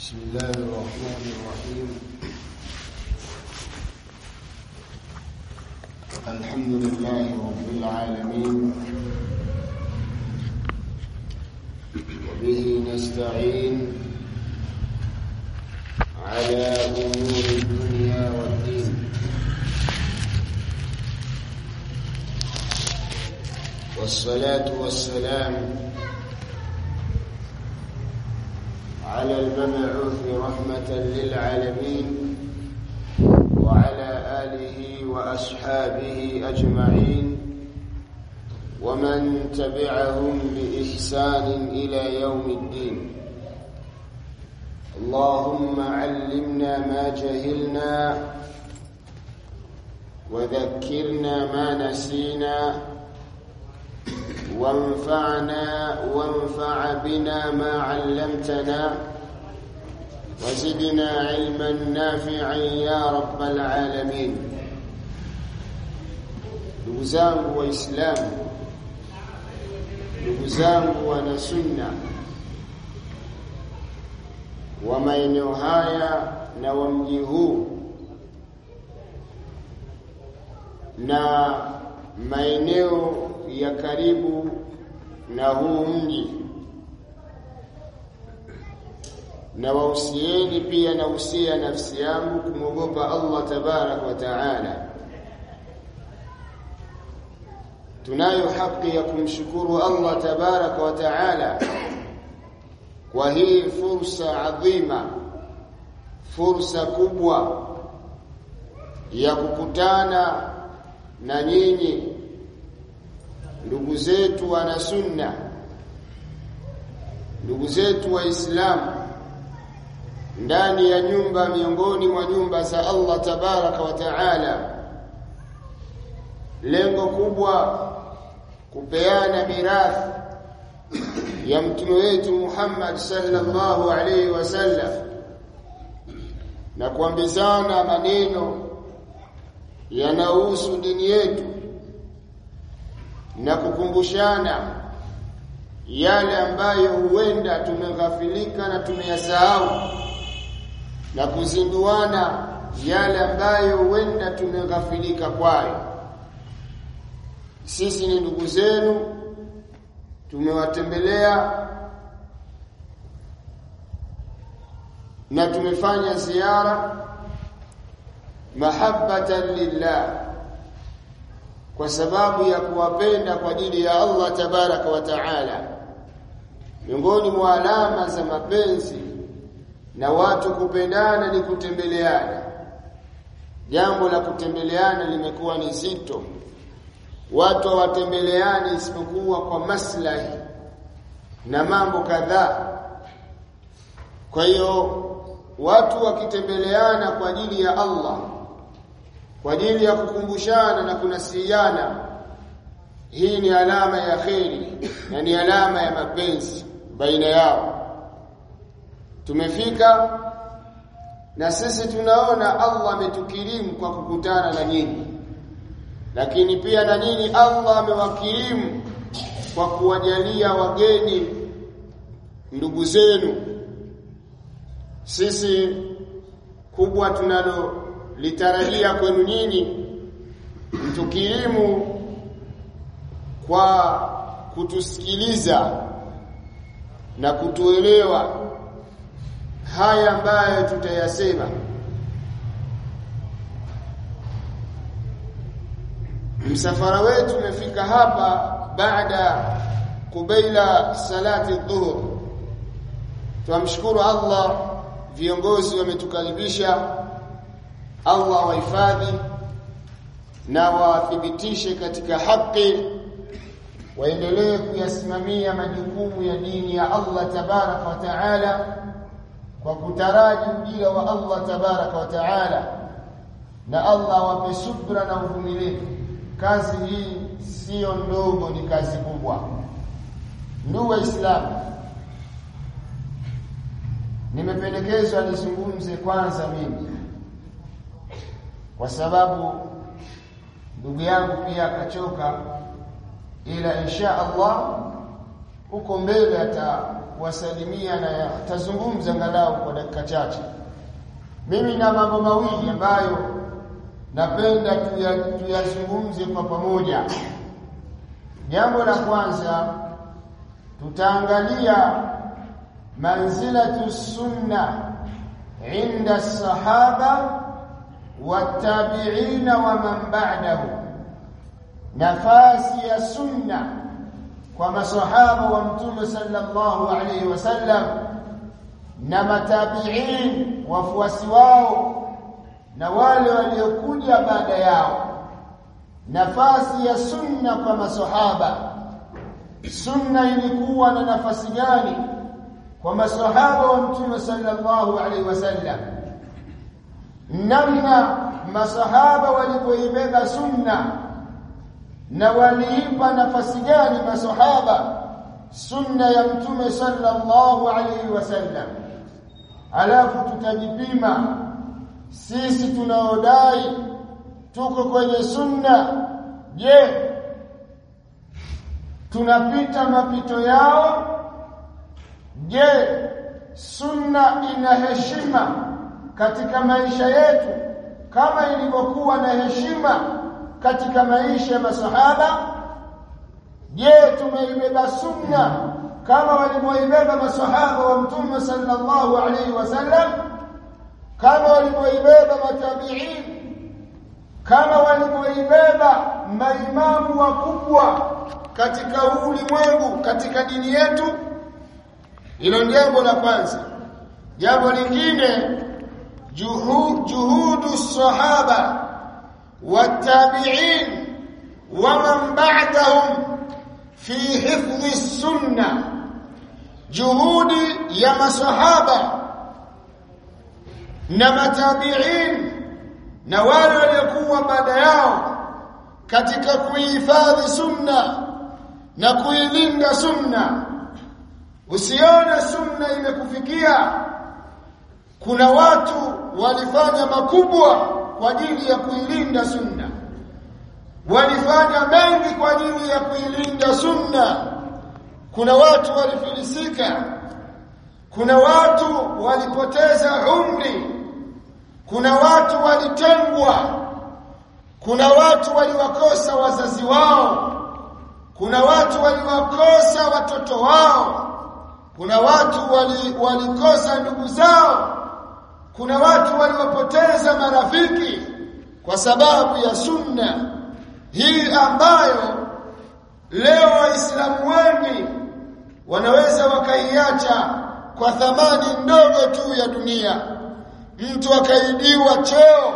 بسم الله الرحمن الرحيم. الحمد لله رب العالمين. وبه نستعين على أمور الدنيا والدين. والصلاة والسلام على المبعوث رحمة للعالمين وعلى آله وأصحابه أجمعين ومن تبعهم بإحسان إلى يوم الدين. اللهم علمنا ما جهلنا وذكرنا ما نسينا وانفعنا وانفع بنا ما علمتنا وزدنا علما نافعا يا رب العالمين. لغزام وإسلام لغزام ونسنة. وما ينهايا نومجه. نا ما ينهو يكريبه na huu mji na wausieni pia na usia nafsi yangu kumwogopa Allah tabarak wa taala. Tunayo haki ya kumshukuru Allah tabarak wa taala kwa hii fursa adhima fursa kubwa ya kukutana na nyinyi ndugu zetu wana sunna. Ndugu zetu waislamu. Ndani ya nyumba miongoni mwa nyumba za Allah tabaraka wa taala. Lengo kubwa kupeana mirathi ya mtume wetu Muhammad sallallahu alaihi wasallam na kuambizana maneno yanahusu dini yetu na kukumbushana yale ambayo huenda tumeghafilika na tumeyasahau na kuzinduana yale ambayo huenda tumeghafilika kwayo. Sisi ni ndugu zenu tumewatembelea na tumefanya ziara mahabbatan lillah kwa sababu ya kuwapenda kwa ajili ya Allah tabaraka wa taala. Miongoni mwa alama za mapenzi na watu kupendana ni kutembeleana. Jambo la kutembeleana limekuwa ni zito. Watu hawatembeleani isipokuwa kwa maslahi na mambo kadhaa. Kwa hiyo watu wakitembeleana kwa ajili ya Allah kwa ajili ya kukumbushana na kunasiana hii ni alama ya kheri na ni alama ya mapenzi baina yao. Tumefika na sisi tunaona Allah ametukirimu kwa kukutana na nyinyi. Lakini pia na nyinyi Allah amewakirimu kwa kuwajalia wageni ndugu zenu. Sisi kubwa tunalo litarajia kwenu nyinyi mtukirimu kwa kutusikiliza na kutuelewa haya ambayo tutayasema. Msafara wetu umefika hapa baada kubaila salati dhuhur. Tunamshukuru Allah viongozi wametukaribisha Allah wahifadhi na wathibitishe katika haki waendelee kuyasimamia majukumu ya dini ya Allah tabaraka wa taala kwa kutaraji ujira wa Allah tabaraka wa taala. Na Allah wape subra na uvumilivu. Kazi hii siyo ndogo ni kazi kubwa. Ndugu waislamu nimependekezwa nizungumze kwanza mimi kwa sababu ndugu yangu pia akachoka ila insha Allah huko mbele atawasalimia na atazungumza ngalau kwa dakika chache. Mimi na mambo mawili ambayo napenda tuyazungumze kwa pamoja. Jambo la kwanza tutaangalia manzilatu sunna inda sahaba watabi'ina wa man ba'dahu. Nafasi ya sunna kwa masahaba wa mtume sallallahu alayhi wasallam na matabi'in wafuasi wao na wale waliokuja baada yao. Nafasi ya sunna kwa masahaba. Sunna ilikuwa na nafasi gani kwa masahaba wa mtume sallallahu alaihi wasallam namna masahaba walipoibeba sunna na waliipa nafasi gani masahaba? Sunna ya mtume sallallahu alaihi wasallam alafu tutajipima sisi tunaodai tuko kwenye sunna. Je tunapita mapito yao? Je sunna ina heshima katika maisha yetu kama ilivyokuwa na heshima katika maisha ya masahaba. Je tumeibeba sunna kama walivyoibeba masahaba wa mtume sallallahu alaihi wasallam kama walivyoibeba matabiin? Kama walivyoibeba maimamu wakubwa katika ulimwengu katika dini yetu? Hilo jambo la kwanza. Jambo lingine juhudu sahaba wa man ba'dahum fi hifdhi sunna. Juhudi ya masahaba na matabiin na wale waliokuwa baada yao katika kuhifadhi sunna na kuilinda sunna. Usione sunna imekufikia kuna watu walifanya makubwa kwa ajili ya kuilinda sunna. Walifanya mengi kwa ajili ya kuilinda sunna. Kuna watu walifilisika. Kuna watu walipoteza umri. Kuna watu walitengwa. Kuna watu waliwakosa wazazi wao. Kuna watu waliwakosa watoto wao. Kuna watu wali, walikosa ndugu zao kuna watu waliopoteza marafiki kwa sababu ya sunna. Hii ambayo leo waislamu wengi wanaweza wakaiacha kwa thamani ndogo tu ya dunia. Mtu akaidiwa cheo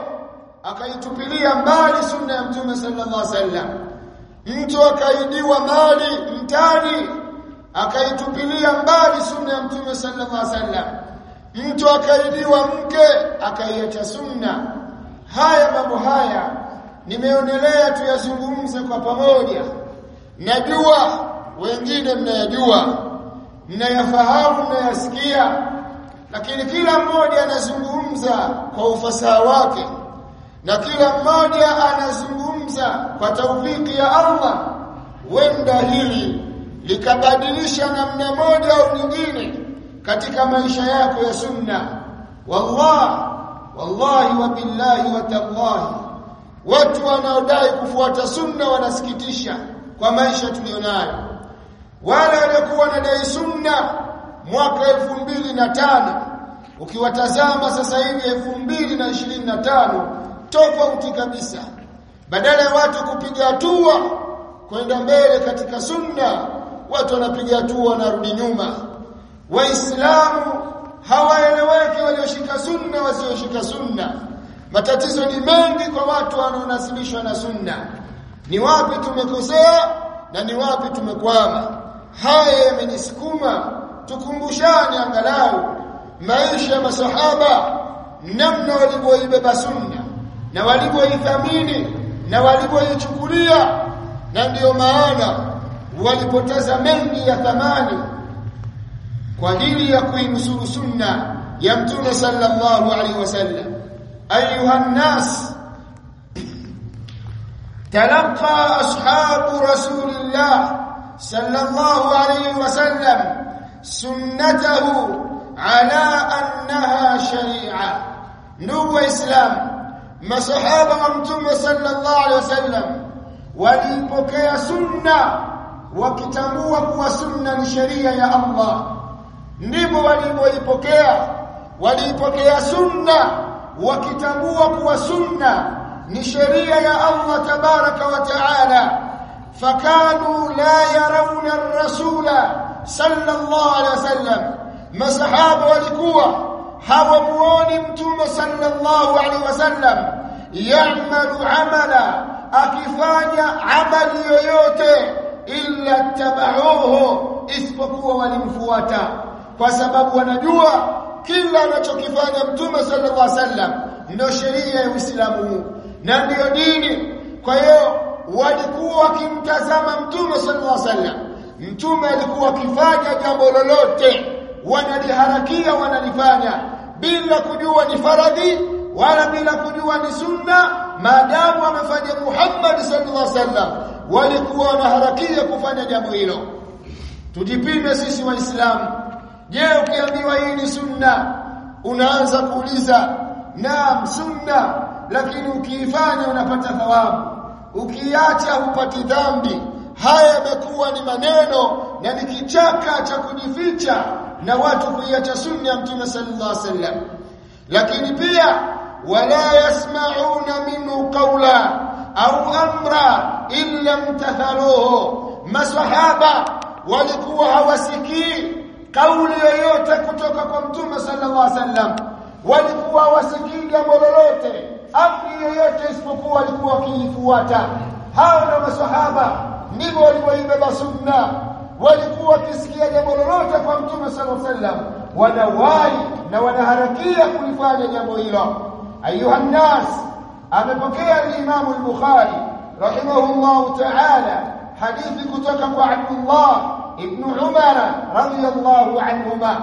akaitupilia mbali sunna ya mtume sallallahu alaihi wasallam. Mtu akaidiwa mali mtani akaitupilia mbali sunna ya mtume sallallahu alaihi wasallam mtu akaidiwa mke akaiacha sunna. Haya mambo haya nimeonelea tuyazungumze kwa pamoja. Najua wengine mnayajua mnayafahamu mnayasikia lakini kila mmoja anazungumza kwa ufasaha wake na kila mmoja anazungumza kwa taufiki ya Allah. Wenda hili likabadilisha namna moja au nyingine katika maisha yako ya sunna. Wallah wallahi wa billahi wa tallahi. Watu wanaodai kufuata sunna wanasikitisha kwa maisha tulionayo wale waliokuwa dai sunna mwaka elfu mbili na tano ukiwatazama sasa hivi elfu mbili na ishirini na tano tofauti kabisa. Badala ya watu kupiga hatua kwenda mbele katika sunna watu wanapiga hatua wanarudi nyuma waislamu hawaeleweki walioshika sunna wasioshika sunna. Matatizo ni mengi kwa watu wanaonasibishwa na sunna. Ni wapi tumekosea na ni wapi tumekwama? Haya yamenisukuma. Tukumbushane angalau maisha ya masahaba namna walivyoibeba sunna na walivyoithamini na walivyoichukulia. Na ndiyo maana walipoteza mengi ya thamani kwa ajili ya kuinusuru sunna ya mtume sallallahu alaihi wasallam ayuha أصحاب رسول الله صلى الله عليه وسلم sunnatahu ala annaha sharia ndugu waislamu masahaba wa mtume sallallahu alaihi wasallam walipokea sunna wakitambua kuwa sunna ni sheria ya Allah ndivyo walivyoipokea waliipokea sunna. Wakitambua kuwa sunna ni sheria ya Allah tabaraka wa taala. Fakanu la yarawna ar-rasula sallallahu alaihi wasallam masahaba walikuwa hawamuoni mtume sallallahu alaihi wasallam ya'malu amala akifanya amali yoyote illa tabahuhu isipokuwa walimfuata kwa sababu wanajua kila anachokifanya mtume sallallahu alaihi wasallam ndio sheria ya Uislamu huu na ndiyo dini. Kwa hiyo walikuwa wakimtazama mtume sallallahu alaihi wasallam mtume alikuwa akifanya jambo lolote wanaliharakia wanalifanya bila kujua ni faradhi wala bila kujua ni sunna. Maadamu amefanya Muhammad sallallahu alaihi wasallam walikuwa wanaharakia kufanya jambo hilo. Tujipime sisi waislamu je ukiambiwa hii ni sunna unaanza kuuliza naam sunna. Lakini ukiifanya unapata thawabu. Ukiacha hupati dhambi. Haya yamekuwa ni maneno na ni kichaka cha kujificha na watu kuiacha sunna ya mtume sallallahu alaihi wasallam. Lakini pia wala yasma'una minhu qawla au amra illa mtathaluhu. Masahaba walikuwa hawasikii kauli yoyote kutoka kwa mtume sallallahu alaihi wasallam walikuwa hawasikii jambo lolote amri yoyote isipokuwa walikuwa wakiifuata hao na masahaba ndivyo walivyoibeba sunna walikuwa wakisikia jambo lolote kwa mtume sallallahu alaihi wasallam wanawahi na wanaharakia kulifanya jambo hilo ayuha nnas amepokea al-Imam al-Bukhari rahimahullah ta'ala hadithi kutoka kwa Abdullah ابن عمر رضي الله عنهما.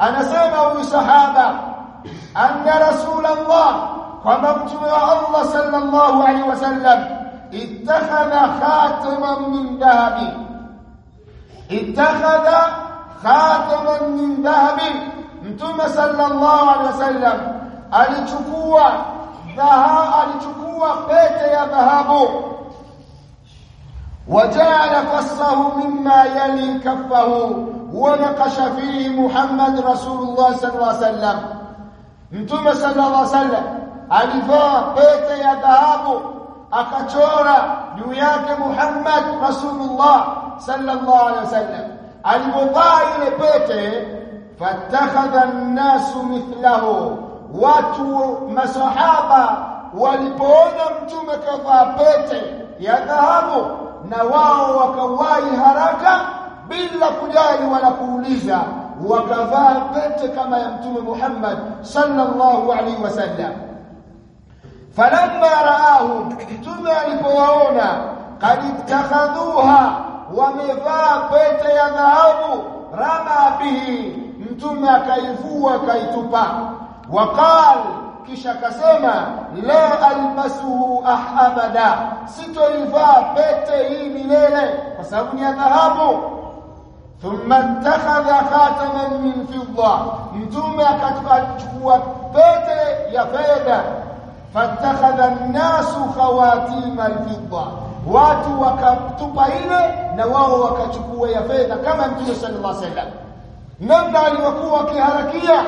أنا سامع صحابه أن رسول الله قامت الله صلى الله عليه وسلم اتخذ خاتما من ذهب. اتخذ خاتما من ذهب. ثم صلى الله عليه وسلم ان تشكو ذهب ان تشكو يا ذهب وجعل فصه مما يلي كفه ونقش فيه محمد رسول الله صلى الله عليه وسلم. أنتم صلى الله عليه وسلم الفا بيت يا ذهب أكثر جوياك محمد رسول الله صلى الله عليه وسلم. الفا إلى بيت فاتخذ الناس مثله. واتوا مسحابا ولبون أنتم كفا بيت يا ذهب na wao wakawahi haraka bila kujali wala kuuliza wakavaa pete kama ya mtume Muhammad sallallahu alaihi wasallam falamma raahu mtume alipowaona kad ittakhadhuha wamevaa pete ya dhahabu rama bihi mtume akaivua akaitupa waqal kisha akasema la albasuhu abada. Sitoivaa pete hii milele kwa sababu ni ya dhahabu. Thumma ittakhadha khataman min fidda. Mtume akachukua pete ya fedha. Fatakhadha an-nasu khawatim al-fidda. Watu wakatupa ile na wao wakachukua ya fedha kama mtume sallallahu alaihi wasallam. Namna alivyokuwa akiharakia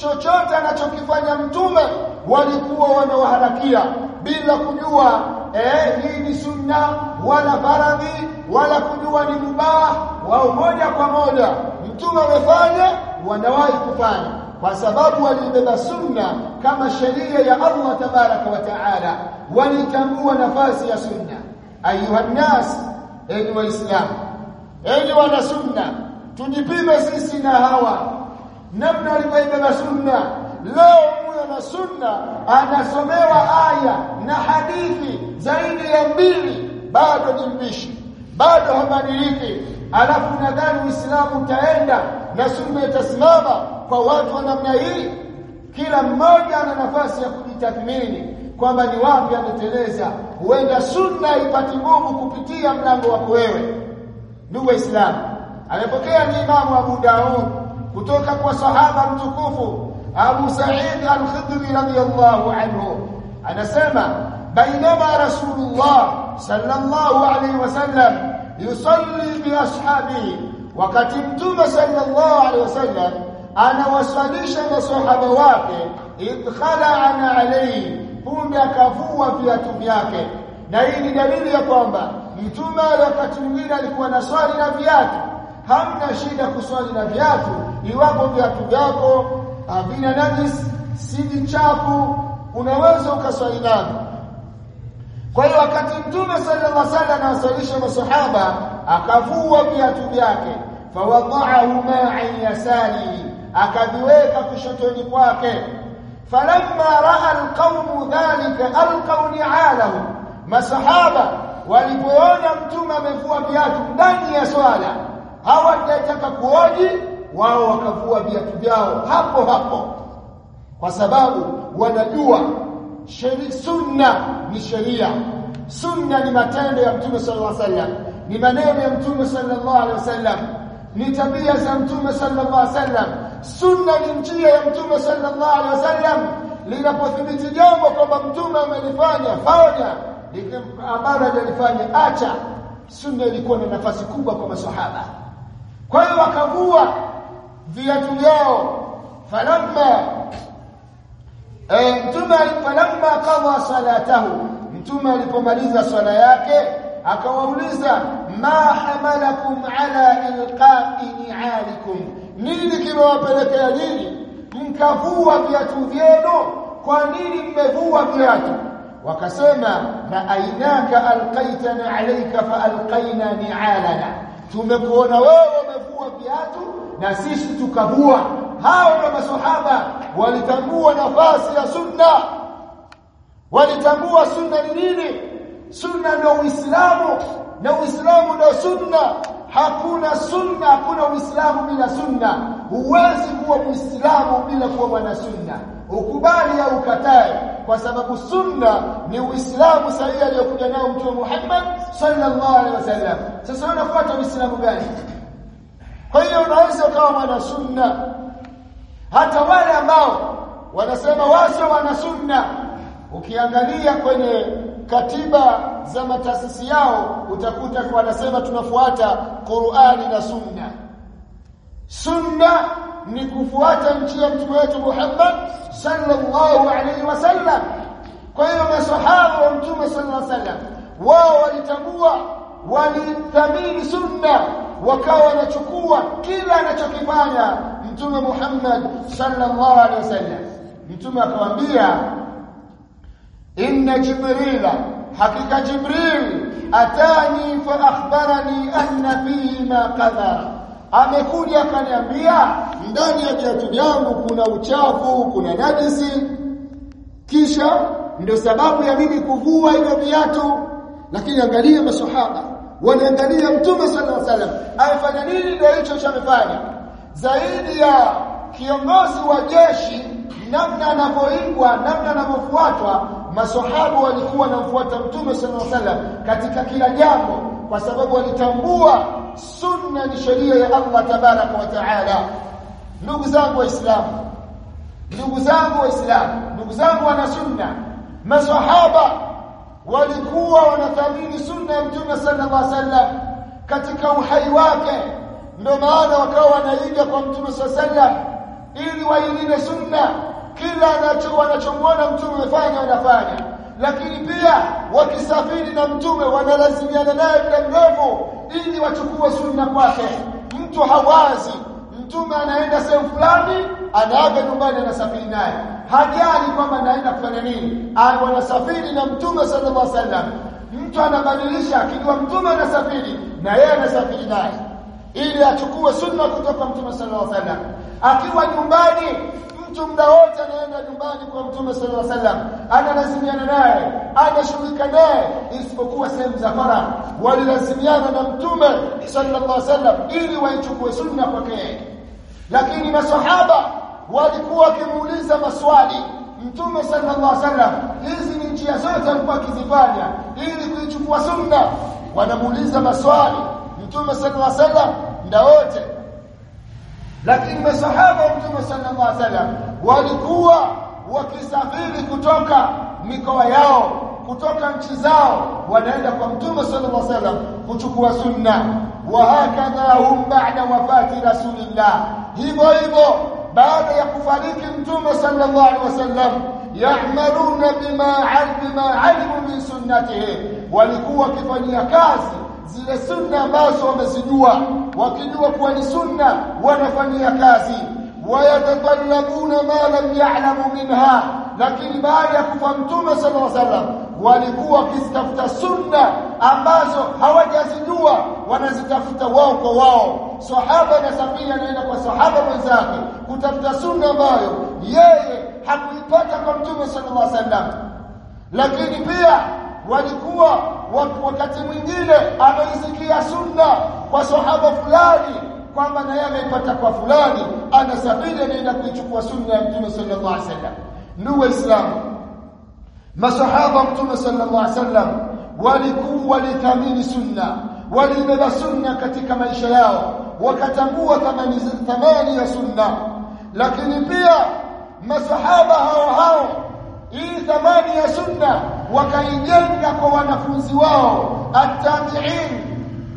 chochote anachokifanya mtume walikuwa wanawaharakia bila kujua eh hii ni sunna wala faradhi wala kujua ni mubah. Wao moja kwa moja mtume amefanya wanawahi kufanya kwa sababu walibeba sunna kama sheria ya Allah tabaraka wa taala. Walitambua nafasi ya sunna. Ayuha nas enyi waislamu enyi wana sunna tujipime sisi na hawa namna alivyoibeba sunna leo huyo na sunna anasomewa aya na hadithi zaidi ya mbili bado ni mbishi bado habadiliki alafu nadhani uislamu utaenda na sunna itasimama kwa watu wa namna hii. Kila mmoja ana nafasi ya kujitathmini kwamba ni wapi ameteleza. Huenda sunna ipati nguvu kupitia mlango wako wewe. Ndugu waislamu amepokea ni Imamu Abu Daud kutoka kwa sahaba mtukufu Abu Sa'id al-Khudri radiyallahu anhu anasema bainama Rasulullah sallallahu alayhi wasallam yusalli bi ashabihi wakati mtume sallallahu alayhi wasallam anawasalisha masahaba wake idkhala alayhi punde akavua viatu vyake na hii ni dalili ya kwamba mtume wakati mwingine alikuwa na swali na viatu hamna shida kuswali na viatu iwapo viatu vyako havina najis si vichafu unaweza ukaswali navyo. Kwa hiyo wakati mtume sallallahu alaihi wasallam anawasalisha masahaba akavua viatu vyake fawadha'ahu an yasari akaviweka kushotoni kwake. Falamma ra'a alqawmu dhalika alqaw ni'alahum masahaba walipoona mtume amevua viatu ndani ya swala hawajataka kuoji wao wakavua viatu vyao hapo hapo. Kwa sababu wanajua sheri sunna ni sheria. Sunna ni matendo ya mtume sallallahu alaihi wasallam. Ni maneno ya mtume sallallahu alaihi wasallam. Ni tabia za mtume sallallahu alaihi wasallam. Sunna ni njia ya mtume sallallahu alaihi wasallam. Linapothibiti jambo kwamba mtume amelifanya fanya ambalo hajalifanya acha. Sunna ilikuwa na nafasi kubwa kwa maswahaba kwa hiyo wakavua viatu vyao falamma eh mtume falamma qada salatahu mtume alipomaliza swala yake akawauliza ma hamalakum ala ilqa'i ni'alikum nini kimewapelekea nini mkavua viatu vyenu kwa nini mmevua viatu wakasema ra'ainaka alqaitana alayka fa alqaina ni'alana tumekuona wewe umevua viatu na sisi tukavua. Hao ndio maswahaba walitambua nafasi ya sunna. Walitambua sunna ni nini? Sunna ndio uislamu na uislamu ndio sunna. Hakuna sunna hakuna uislamu bila sunna. Huwezi kuwa muislamu bila kuwa mwana sunna ukubali au ukatae kwa sababu sunna ni uislamu sahihi aliyokuja nao mtume Muhammad sallallahu alaihi wasallam. Sasa unafuata uislamu gani? Kwa hiyo unaweza ukawa mwana sunna hata wale ambao wanasema wasa wana sunna ukiangalia kwenye katiba za mataasisi yao utakuta wanasema tunafuata Qur'ani na sunna. Sunna ni kufuata njia mtume wetu Muhammad sallallahu alaihi wasallam kwa hiyo masahaba wa mtume sallallahu alaihi wasallam wao walitambua walithamini sunna wakawa wanachukua kila anachokifanya mtume Muhammad sallallahu alaihi wasallam mtume akamwambia inna jibrila hakika jibril atani fa akhbarani anna fihi ma qadara amekuja akaniambia ndani ya viatu vyangu kuna uchafu kuna najisi. Kisha ndio sababu ya mimi kuvua hivyo viatu. Lakini angalia maswahaba wanaangalia mtume sallallahu alaihi wasallam alifanya nini ndio hicho chamefanya zaidi ya kiongozi wa jeshi namna anavyoingwa namna anavyofuatwa maswahaba walikuwa wanamfuata mtume sallallahu alaihi wasallam katika kila jambo kwa sababu walitambua sunna ni sheria ya Allah tabaraka wa taala. Ndugu zangu waislamu ndugu zangu waislamu ndugu zangu wana sunna maswahaba walikuwa wanathamini sunna ya mtume sallallahu alaihi wasallam katika uhai wake. Ndio maana wakawa wanaiga kwa mtume sallallahu alaihi wasallam ili wailinde sunna. Kila anacho wanachomwona mtume amefanya wanafanya lakini pia wakisafiri na mtume wanalazimiana naye muda mrefu ili wachukue sunna kwake. Mtu hawazi. Mtume anaenda sehemu fulani anaaga nyumbani anasafiri naye. Hajali kwamba anaenda kufanya nini. Wanasafiri na mtume sallallahu alaihi wasallam. Mtu anabadilisha akijua mtume anasafiri na yeye anasafiri naye. Ili achukue sunna kutoka mtume sallallahu alaihi wasallam. Akiwa nyumbani mtu muda wote anaenda nyumbani kwa mtume sallallahu alaihi wasallam. Analazimiana naye anashughulika naye isipokuwa sehemu za fara walilazimiana na mtume sallallahu alaihi wasallam ili waichukue sunna kwake lakini masahaba walikuwa wakimuuliza maswali. Mtume sallallahu alaihi wasallam hizi ni njia zote alikuwa akizifanya ili kuichukua sunna. Wanamuuliza maswali. Mtume sallallahu alaihi wasallam muda wote lakini masahaba wa mtume sallallahu alaihi wasallam walikuwa wakisafiri kutoka mikoa yao kutoka nchi zao wanaenda kwa mtume sallallahu alaihi wasallam kuchukua sunna wa hakadha hum ba'da wafati rasulillah hivyo hivyo baada ya kufariki mtume sallallahu alaihi wasallam ya'maluna bima alimu min sunnatihi walikuwa wakifanyia kazi zile sunna ambazo wamezijua wakijua kuwa ni sunna wanafanyia kazi wayatafallabuna ma lam ya'lamu minha lakini baada ya kufa mtume sallallahu alaihi wasallam walikuwa wakitafuta sunna ambazo hawajazijua wanazitafuta wao kwa wao sahaba anasafiri anaenda kwa sahaba mwenzake kutafuta sunna ambayo yeye hakuipata kwa mtume sallallahu alaihi wasallam lakini pia walikuwa wakati mwingine ameisikia sunna kwa sahaba fulani kwamba naye ameipata kwa fulani anasafiri anaenda kuichukua sunna ya mtume sallallahu alaihi wasallam. Ndugu waislamu masahaba mtume sallallahu alaihi wasallam walikuwa walithamini sunna walibeba sunna katika maisha yao wakatambua thamani thamani ya sunna. Lakini pia masahaba hao hao hii thamani ya sunna wakaijenga kwa wanafunzi wao at-tabi'in.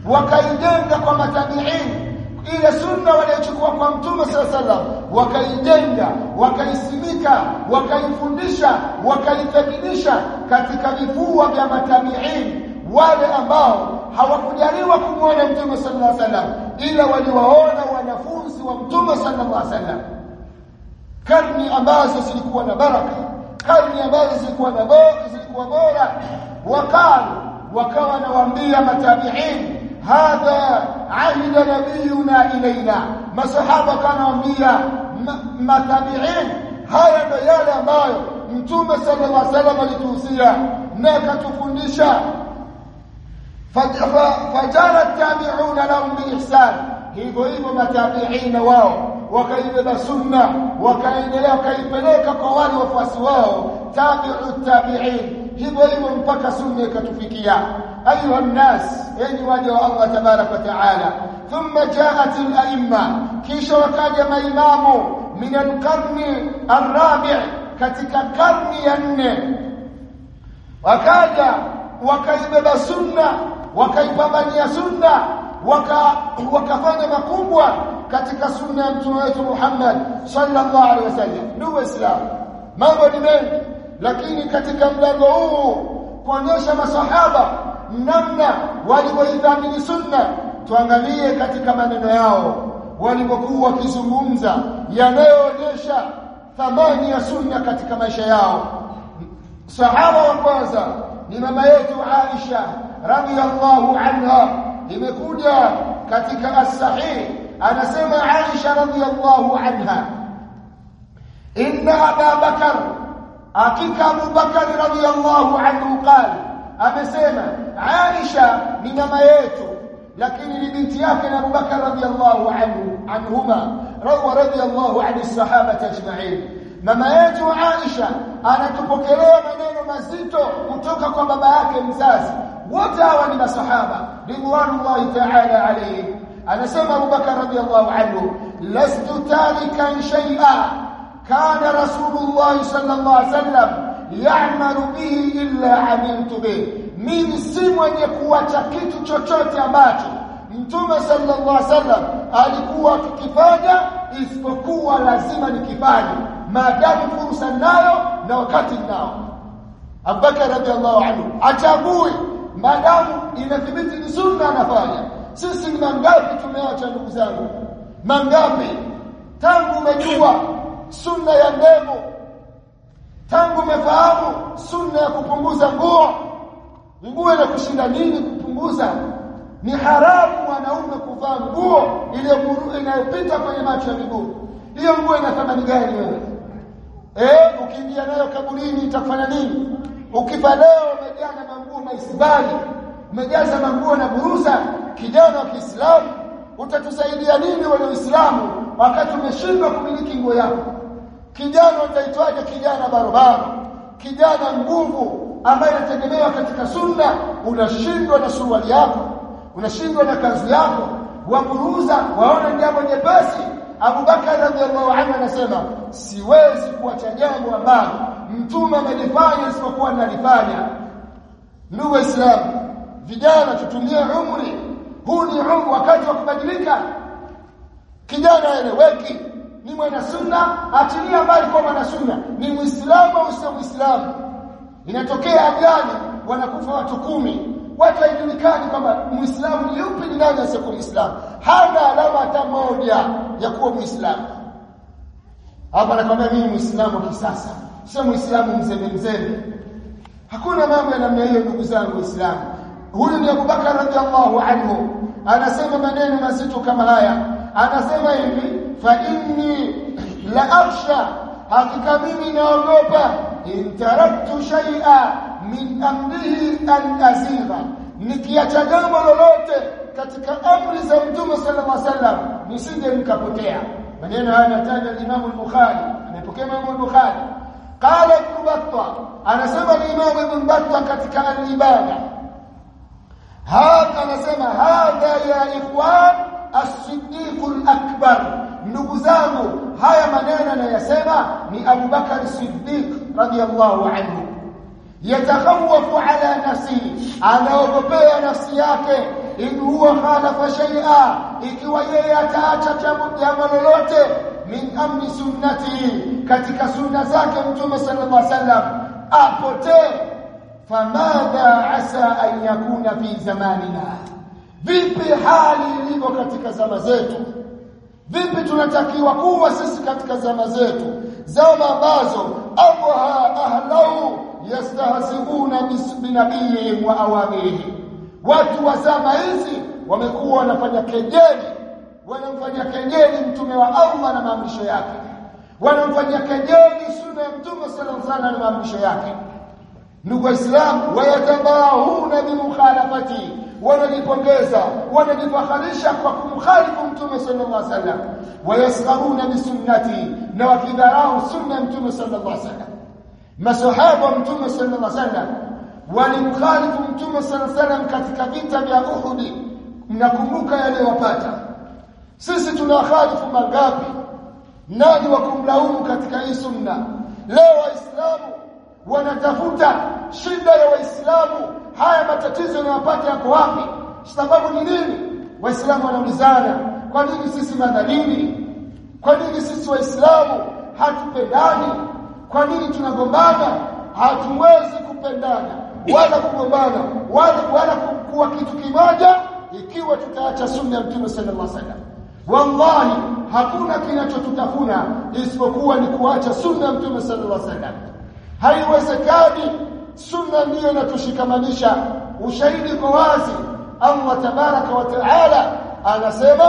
Wakaijenga kwa matabi'in. Ile sunna waliochukua kwa mtume sallallahu alaihi wakaijenga wakaisimika wakaifundisha wakaithibitisha katika vifua vya matabi'in. Wale ambao hawakujaliwa kumwona mtume sallallahu alaihi wasallam ila waliwaona wanafunzi wa mtume sallallahu alaihi wasallam. Karni ambazo zilikuwa na baraka karni ambazo zilikuwa na bora zilikuwa bora wakalu wakawa nawaambia matabi'in hadha ahida nabiyuna ilaina masahaba kanawaambia matabi'in haya ndio yale ambayo mtume sallallahu alaihi wasallam alituhusia na akatufundisha fajara tabi'una lahum biihsan hivyo hivyo matabi'ina wao wakaibeba sunna wakaendelea wakaipeleka kwa wale wafuasi wao tabi'u tabi'in hivyo hivyo mpaka sunna ikatufikia ayuha nnas enyi waja wa Allah tabarak wa taala thumma ja'at al-a'imma kisha wakaja maimamu min al-qarni ar-rabi' katika karni ya nne wakaja wakaibeba sunna wakaipambania sunna waka wakafanya makubwa katika sunna ya mtume wetu Muhammad sallallahu alaihi wasallam ndugu waislamu mambo ni mengi lakini katika mlango huu kuonyesha masahaba namna walivyoidhamini sunna tuangalie katika maneno yao walipokuwa wakizungumza yanayoonyesha thamani ya sunna katika maisha yao sahaba wa kwanza ni mama yetu Aisha radhiyallahu anha imekuja katika as-sahih anasema Aisha radhiyallahu anha inna Abu Bakar حقيقه ابو بكر رضي الله عنه قال امسما عائشه من مايته لكن لبنتي اخنا ابو بكر رضي الله عنه عنهما روى رضي الله عن الصحابه اجمعين مايته عائشه أنا تطوكليه منين مزيتو kutoka kwa baba yake mzazi. Wote hawa ni masahaba رضوان الله تعالى عليه أنا سمع ابو بكر رضي الله عنه لست تاركا شيئا kana rasulullah sallallahu alayhi wasallam ya'malu bihi illa amiltu bihi mimi si mwenye kuacha kitu chochote ambacho mtume sallallahu alaihi wasallam alikuwa akikifanya isipokuwa lazima nikifanye. Maadamu fursa nayo na wakati nao Abubakar radhiallahu anhu achagui maadamu inathibiti ni sunna anafanya. Sisi ni mangapi tumeacha ndugu zangu? Mangapi? Tangu umejua sunna ya ndevu tangu umefahamu sunna ya kupunguza nguo nguo na kushinda nini? Kupunguza. Ni haramu wanaume kuvaa nguo ile inayopita kwenye macho ya miguu. Hiyo nguo ina thamani gani wewe? Eh ukiingia nayo kaburini itafanya nini? Ukifa leo umejaza manguo maisibali umejaza manguo na buruza kijana wa Kiislamu utatusaidia nini wale Waislamu wakati umeshindwa kumiliki nguo yako kijana utaitwaje? Kijana barabara kijana nguvu ambaye inategemewa katika sunna. Unashindwa na suruali yako. Unashindwa na kazi yako. Waburuza waona jambo nyepesi. Abubakar radhiallahu anhu anasema siwezi kuacha jambo ambalo mtume amelifanya isipokuwa nalifanya. Ndugu waislamu vijana tutumie umri. Huu ni umri wakati wa kubadilika. Kijana aeleweki ni mwana sunna achilia mbali kwa mwana sunna ni muislamu au sio muislamu? Inatokea ajali wanakufa watu kumi. Watu haijulikani kwamba muislamu ni yupi ni nani asiyekuwa muislamu. Hana alama hata moja ya kuwa muislamu. Hapa anakwambia mimi muislamu kisasa. Sio muislamu mzembe mzembe hakuna mambo ya namna hiyo ndugu zangu waislamu. Huyu ni Abubakar radhiallahu anhu. Anasema maneno mazito kama haya. Anasema hivi fa inni la akhsha hakika mimi naogopa. In taraktu shay'a min amrihi an azigha nikiacha jambo lolote katika amri za mtume sallallahu alaihi wasallam nisije nikapotea. Maneno haya yanataja Imam al-Bukhari. Amepokea Imam al-Bukhari. Qala ibn Battah. Anasema Imam ibn Battah katika al-Ibada. Hapa anasema hadha ya ikhwan as-siddiq al-akbar ndugu zangu haya maneno anayosema ni Abu Bakar Siddiq radiyallahu anhu. Yatakhawafu ala nafsi anaogopea nafsi yake. In huwa khalafa shay'a ikiwa yeye ataacha jambo lolote min amri sunnati katika sunna zake mtume sallallahu alaihi wasallam apotee famadha asa an yakuna fi zamanina. Vipi hali ilivyo katika zama zetu vipi tunatakiwa kuwa sisi katika zama zetu? Zama ambazo Allah ahlau yastahziuna binabiyihim wa awamirihi watu wa zama hizi wamekuwa wanafanya kejeli. Wanamfanya kejeli mtume wa Allah na maamrisho yake. Wanamfanya kejeli sunna ya mtume sallallahu alaihi na maamrisho yake. Ndugu waislamu wayatabahuna bimukhalafati wanajipongeza wanajifaharisha kwa kumkhalifu mtume sallallahu alaihi wasallam. Wayaskaruna bisunnati na wakidharau sunna mtume sallallahu alaihi wasallam. Masahaba mtume sallallahu alaihi wasallam walimkhalifu mtume sallallahu alaihi wasallam katika vita vya Uhud. Mnakumbuka yaliyowapata? Sisi tunakhalifu mangapi? Nani wa kumlaumu katika hii sunna? Leo waislamu wanatafuta shida ya waislamu. Haya matatizo yanayopata yako wapi? Sababu ni nini? Waislamu wanaulizana kwa nini sisi madhalili kwa nini sisi waislamu hatupendani? Kwa nini tunagombana? Hatuwezi kupendana. Wala kugombana wala wala kuwa kitu kimoja ikiwa tutaacha sunna ya mtume sallallahu alaihi wasallam. Wallahi hakuna kinachotutafuna isipokuwa ni kuacha sunna ya mtume sallallahu alaihi wasallam haiwezekani sunna ndiyo inatushikamanisha ushahidi kwa wazi Allah tabaraka wa taala anasema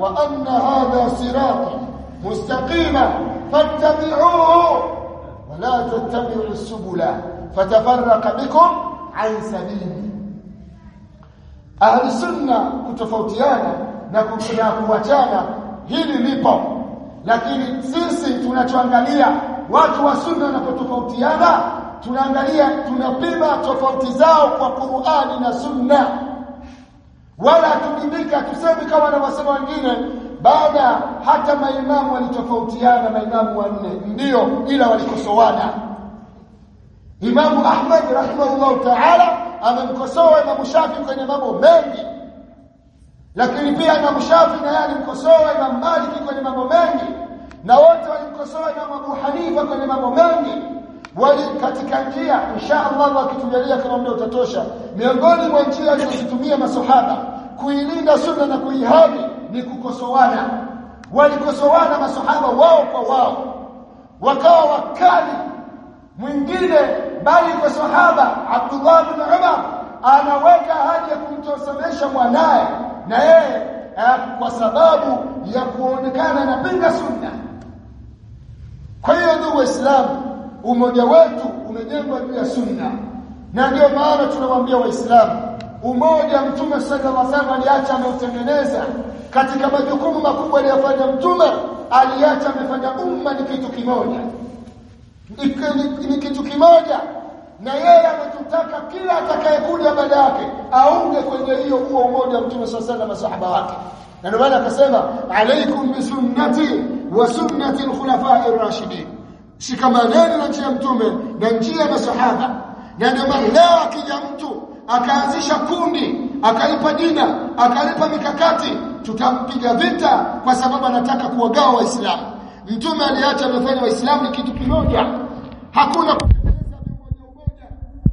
wa anna hadha sirati mustaqima fattabi'uhu wa la tattabi'u subula fatafarraqa bikum an sabili ahli sunna kutofautiana na kuachana hili lipo lakini sisi tunachoangalia watu wa sunna wanapotofautiana tunaangalia tunapima tofauti zao kwa Qur'ani na Sunna. Wala tukibika tuseme kama wanavyosema wengine. Baada hata maimamu walitofautiana maimamu wanne ndio ila walikosoana. Imamu Ahmad rahimahullah ta'ala amemkosoa Imamu Shafi kwenye mambo mengi. Lakini pia Imamu Shafi naye alimkosoa Imamu Malik kwenye mambo mengi na wote walimkosoa Imam Abu Hanifa kwenye mambo mengi. Wali katika njia insha Allah wakitujalia kama muda utatosha. Miongoni mwa njia alizozitumia masohaba kuilinda sunna na kuihami ni kukosoana. Walikosoana masohaba wao kwa wao. Wakawa wakali. Mwingine bali kwa sahaba Abdullah bin Umar anaweka haja kumtosomesha mwanaye. Na yeye kwa sababu ya kuonekana anapinga sunna ndugu waislamu umoja wetu umejengwa juu ya sunna. Na ndio maana tunawaambia waislamu umoja mtume sallallahu alaihi wasallam aliacha ameutengeneza katika majukumu makubwa aliyofanya mtume aliacha amefanya umma ni kitu kimoja. Ni kitu kimoja. Na yeye ametutaka kila atakayekuja baada yake aunge kwenye hiyo huo umoja wa mtume sallallahu alaihi wasallam masahaba wake. Na ndio maana akasema alaikum bisunnati wa sunnati alkhulafai rashidin shikamaneni na njia mtume na njia ya masahaba na ndio leo akija mtu akaanzisha kundi akalipa jina akalipa mikakati tutampiga vita kwa sababu anataka kuwagawa waislamu. Mtume aliacha amefanya waislamu ni kitu kimoja. Hakuna kutengeneza umoja umoja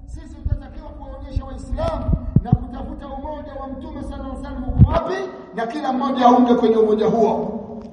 sisi tutatakiwa kuwaonyesha waislamu na kutafuta umoja wa mtume sallallahu alaihi wasallam wapi na kila mmoja aunge kwenye umoja huo